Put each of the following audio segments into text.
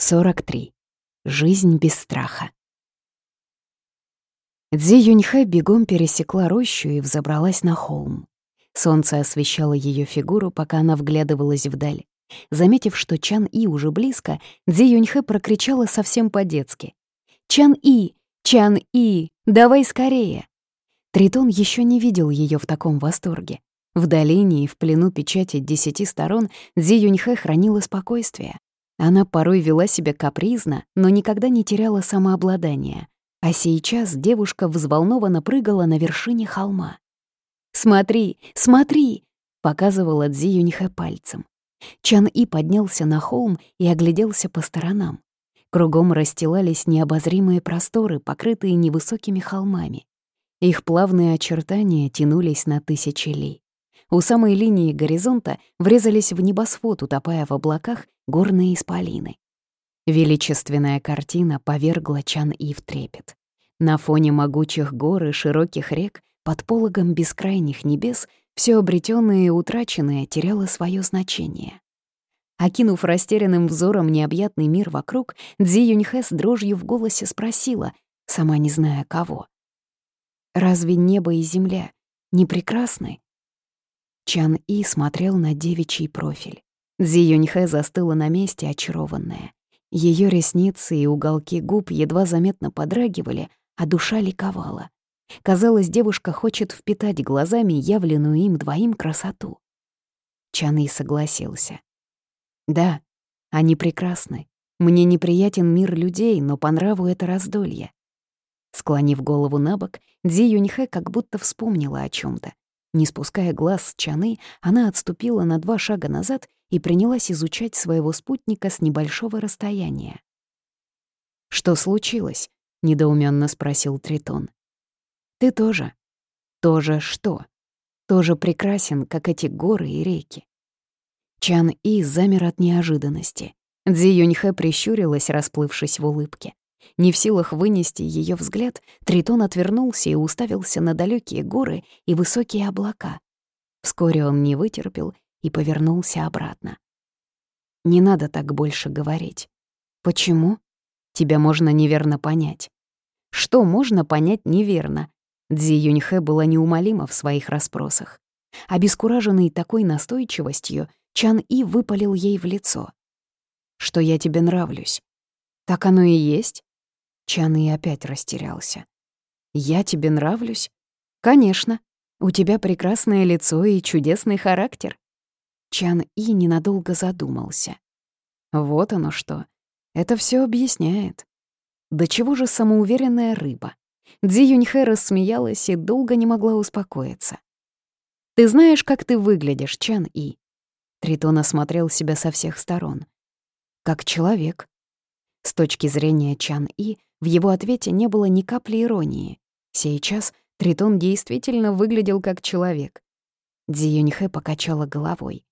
43. Жизнь без страха. Дзи Юньхэ бегом пересекла рощу и взобралась на холм. Солнце освещало ее фигуру, пока она вглядывалась вдаль. Заметив, что Чан И уже близко, Дзи Юньхэ прокричала совсем по-детски. «Чан И! Чан И! Давай скорее!» Тритон еще не видел ее в таком восторге. В долине и в плену печати десяти сторон Дзи Юньхэ хранила спокойствие. Она порой вела себя капризно, но никогда не теряла самообладание. А сейчас девушка взволнованно прыгала на вершине холма. «Смотри, смотри!» — показывала Дзи Юньхэ пальцем. Чан И поднялся на холм и огляделся по сторонам. Кругом расстилались необозримые просторы, покрытые невысокими холмами. Их плавные очертания тянулись на тысячи ли. У самой линии горизонта врезались в небосвод, утопая в облаках горные исполины. Величественная картина повергла Чан И в трепет. На фоне могучих гор и широких рек, под пологом бескрайних небес, все обретенное и утраченное теряло свое значение. Окинув растерянным взором необъятный мир вокруг, Дзи Юньхэ с дрожью в голосе спросила, сама не зная кого. «Разве небо и земля не прекрасны?» Чан И смотрел на девичий профиль. Зи Юньхэ застыла на месте, очарованная. Ее ресницы и уголки губ едва заметно подрагивали, а душа ликовала. Казалось, девушка хочет впитать глазами явленную им двоим красоту. Чан И согласился. «Да, они прекрасны. Мне неприятен мир людей, но по нраву это раздолье». Склонив голову на бок, Дзи Юньхэ как будто вспомнила о чем то не спуская глаз с Чаны, она отступила на два шага назад и принялась изучать своего спутника с небольшого расстояния. «Что случилось?» — недоуменно спросил Тритон. «Ты тоже. Тоже что? Тоже прекрасен, как эти горы и реки». Чан И замер от неожиданности. Дзи Юньхэ прищурилась, расплывшись в улыбке. Не в силах вынести ее взгляд, Тритон отвернулся и уставился на далекие горы и высокие облака. Вскоре он не вытерпел и повернулся обратно. «Не надо так больше говорить. Почему? Тебя можно неверно понять». «Что можно понять неверно?» Дзи Юньхэ была неумолима в своих расспросах. Обескураженный такой настойчивостью, Чан И выпалил ей в лицо. «Что я тебе нравлюсь?» «Так оно и есть. Чан и опять растерялся. «Я тебе нравлюсь?» «Конечно. У тебя прекрасное лицо и чудесный характер». Чан И ненадолго задумался. Вот оно что. Это все объясняет. Да чего же самоуверенная рыба? Дзи Юньхэ рассмеялась и долго не могла успокоиться. «Ты знаешь, как ты выглядишь, Чан И?» Тритон осмотрел себя со всех сторон. «Как человек». С точки зрения Чан И, в его ответе не было ни капли иронии. Сейчас Тритон действительно выглядел как человек. Дзи Юньхэ покачала головой.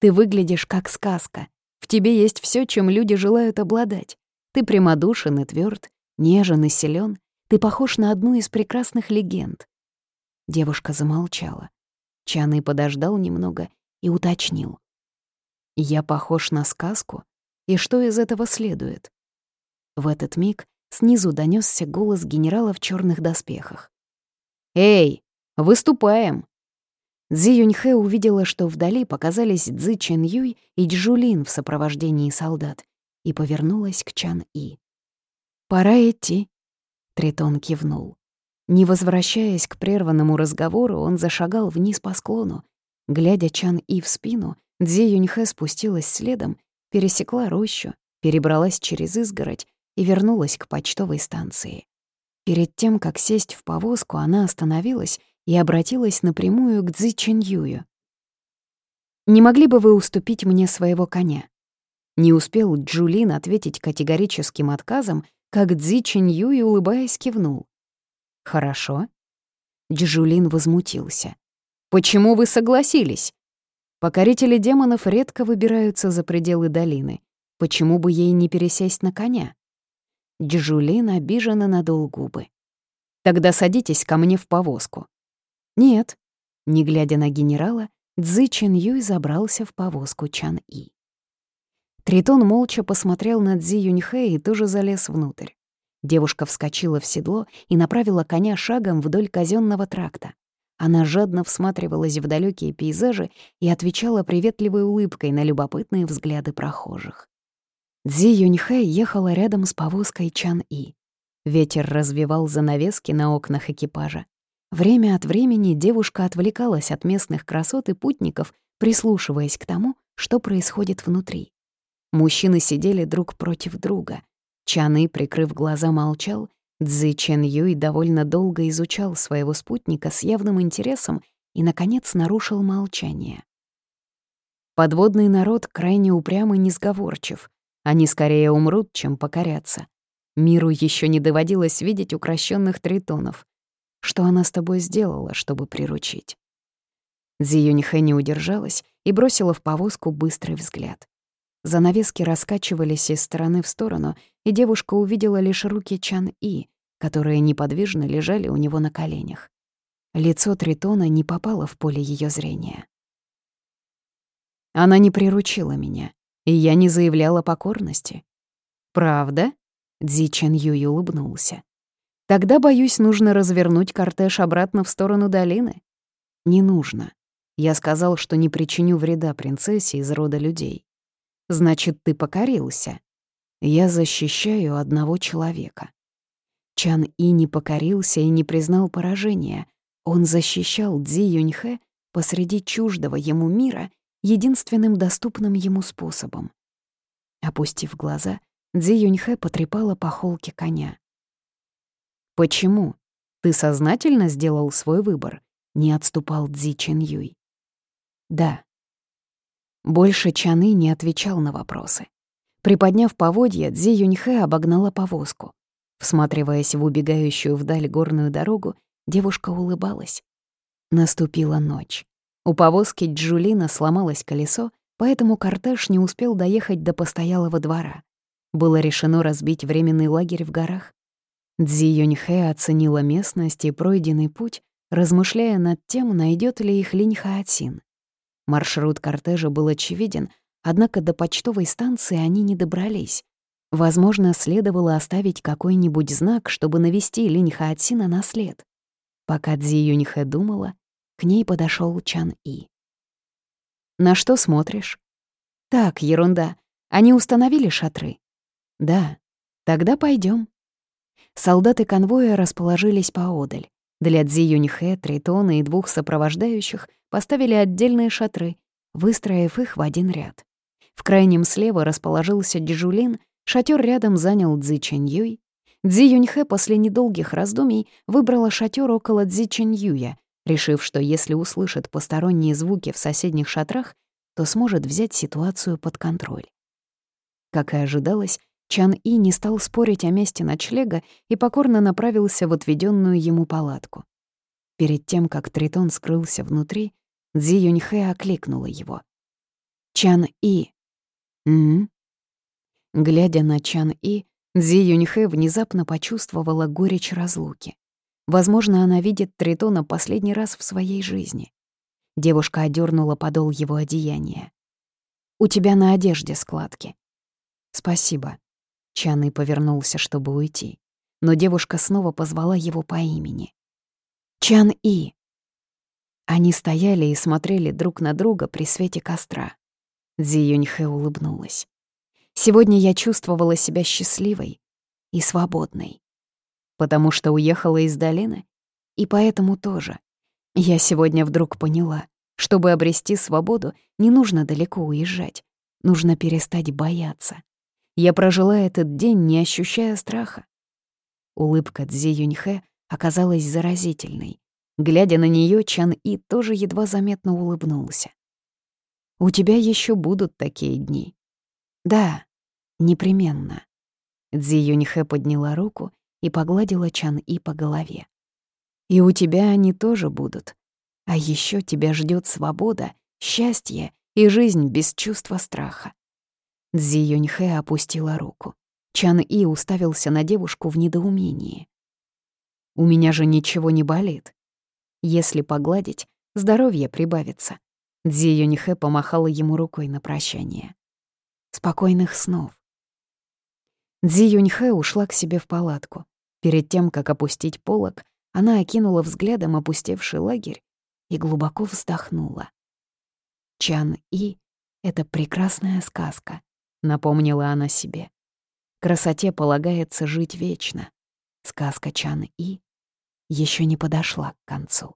«Ты выглядишь как сказка. В тебе есть все, чем люди желают обладать. Ты прямодушен и тверд, нежен и силен. Ты похож на одну из прекрасных легенд». Девушка замолчала. Чаны подождал немного и уточнил. «Я похож на сказку? И что из этого следует?» В этот миг Снизу донесся голос генерала в черных доспехах. «Эй, выступаем!» Цзи Юньхэ увидела, что вдали показались Цзи Чен Юй и Джулин в сопровождении солдат, и повернулась к Чан И. «Пора идти», — Тритон кивнул. Не возвращаясь к прерванному разговору, он зашагал вниз по склону. Глядя Чан И в спину, Цзи Юньхэ спустилась следом, пересекла рощу, перебралась через изгородь и вернулась к почтовой станции. Перед тем, как сесть в повозку, она остановилась и обратилась напрямую к Цзи Чиньюю. «Не могли бы вы уступить мне своего коня?» Не успел Джулин ответить категорическим отказом, как Цзи Чиньюй, улыбаясь, кивнул. «Хорошо». Джулин возмутился. «Почему вы согласились? Покорители демонов редко выбираются за пределы долины. Почему бы ей не пересесть на коня? Джулин обиженно надул губы. «Тогда садитесь ко мне в повозку». «Нет». Не глядя на генерала, Цзы Чен Юй забрался в повозку Чан И. Тритон молча посмотрел на Цзи Юньхэ и тоже залез внутрь. Девушка вскочила в седло и направила коня шагом вдоль казенного тракта. Она жадно всматривалась в далекие пейзажи и отвечала приветливой улыбкой на любопытные взгляды прохожих. Цзи Юньхэ ехала рядом с повозкой Чан-И. Ветер развивал занавески на окнах экипажа. Время от времени девушка отвлекалась от местных красот и путников, прислушиваясь к тому, что происходит внутри. Мужчины сидели друг против друга. Чаны, прикрыв глаза, молчал. Цзи Чен Юй довольно долго изучал своего спутника с явным интересом и, наконец, нарушил молчание. Подводный народ крайне упрям и несговорчив. Они скорее умрут, чем покорятся. Миру еще не доводилось видеть укращенных тритонов. Что она с тобой сделала, чтобы приручить? Цзи Юньхэ не удержалась и бросила в повозку быстрый взгляд. Занавески раскачивались из стороны в сторону, и девушка увидела лишь руки Чан-И, которые неподвижно лежали у него на коленях. Лицо Тритона не попало в поле ее зрения. Она не приручила меня, и я не заявляла покорности. «Правда?» — Дзи Чен Юй улыбнулся. «Тогда, боюсь, нужно развернуть кортеж обратно в сторону долины». «Не нужно. Я сказал, что не причиню вреда принцессе из рода людей. Значит, ты покорился. Я защищаю одного человека. Чан И не покорился и не признал поражения. Он защищал Цзи Юньхэ посреди чуждого ему мира единственным доступным ему способом. Опустив глаза, Цзи Юньхэ потрепала по холке коня. «Почему? Ты сознательно сделал свой выбор?» — не отступал Цзи Чен Юй. «Да», больше Чаны не отвечал на вопросы. Приподняв поводья, Цзи Юньхэ обогнала повозку. Всматриваясь в убегающую вдаль горную дорогу, девушка улыбалась. Наступила ночь. У повозки Джулина сломалось колесо, поэтому кортеж не успел доехать до постоялого двора. Было решено разбить временный лагерь в горах. Цзи Юньхэ оценила местность и пройденный путь, размышляя над тем, найдет ли их Линь Хаотсин. Маршрут кортежа был очевиден, однако до почтовой станции они не добрались. Возможно, следовало оставить какой-нибудь знак, чтобы навести Линь Хаотсина на след. Пока Цзи Юньхэ думала, к ней подошел Чан И. «На что смотришь?» «Так, ерунда. Они установили шатры?» «Да. Тогда пойдем. Солдаты конвоя расположились поодаль. Для Цзи Юньхэ, Тритона и двух сопровождающих поставили отдельные шатры, выстроив их в один ряд. В крайнем слева расположился Дежулин, шатер рядом занял Цзи Чэньюй. Цзи Юньхэ после недолгих раздумий выбрала шатер около Цзи Чэньюя, решив, что если услышит посторонние звуки в соседних шатрах, то сможет взять ситуацию под контроль. Как и ожидалось, Чан И не стал спорить о месте ночлега и покорно направился в отведенную ему палатку. Перед тем, как Тритон скрылся внутри, Цзи Юньхэ окликнула его. «Чан И!» «М?», Глядя на Чан И, Цзи Юньхэ внезапно почувствовала горечь разлуки. Возможно, она видит Тритона последний раз в своей жизни. Девушка одернула подол его одеяния. «У тебя на одежде складки». «Спасибо», Чаны повернулся, чтобы уйти. Но девушка снова позвала его по имени. «Чан-И!» Они стояли и смотрели друг на друга при свете костра. Цзи Юньхэ улыбнулась. «Сегодня я чувствовала себя счастливой и свободной. Потому что уехала из долины? И поэтому тоже. Я сегодня вдруг поняла, чтобы обрести свободу, не нужно далеко уезжать. Нужно перестать бояться. Я прожила этот день, не ощущая страха. Улыбка Цзи Юньхэ оказалась заразительной. Глядя на нее, Чан И тоже едва заметно улыбнулся. «У тебя еще будут такие дни». «Да, непременно». Цзи Юньхэ подняла руку и погладила Чан И по голове. «И у тебя они тоже будут. А еще тебя ждет свобода, счастье и жизнь без чувства страха. Цзи Юньхэ опустила руку. Чан И уставился на девушку в недоумении. «У меня же ничего не болит. Если погладить, здоровье прибавится». Цзи Юньхэ помахала ему рукой на прощание. Спокойных снов. Дзи Юньхэ ушла к себе в палатку. Перед тем, как опустить полог, она окинула взглядом опустевший лагерь и глубоко вздохнула. Чан И — это прекрасная сказка, напомнила она себе. Красоте полагается жить вечно. Сказка Чан И еще не подошла к концу.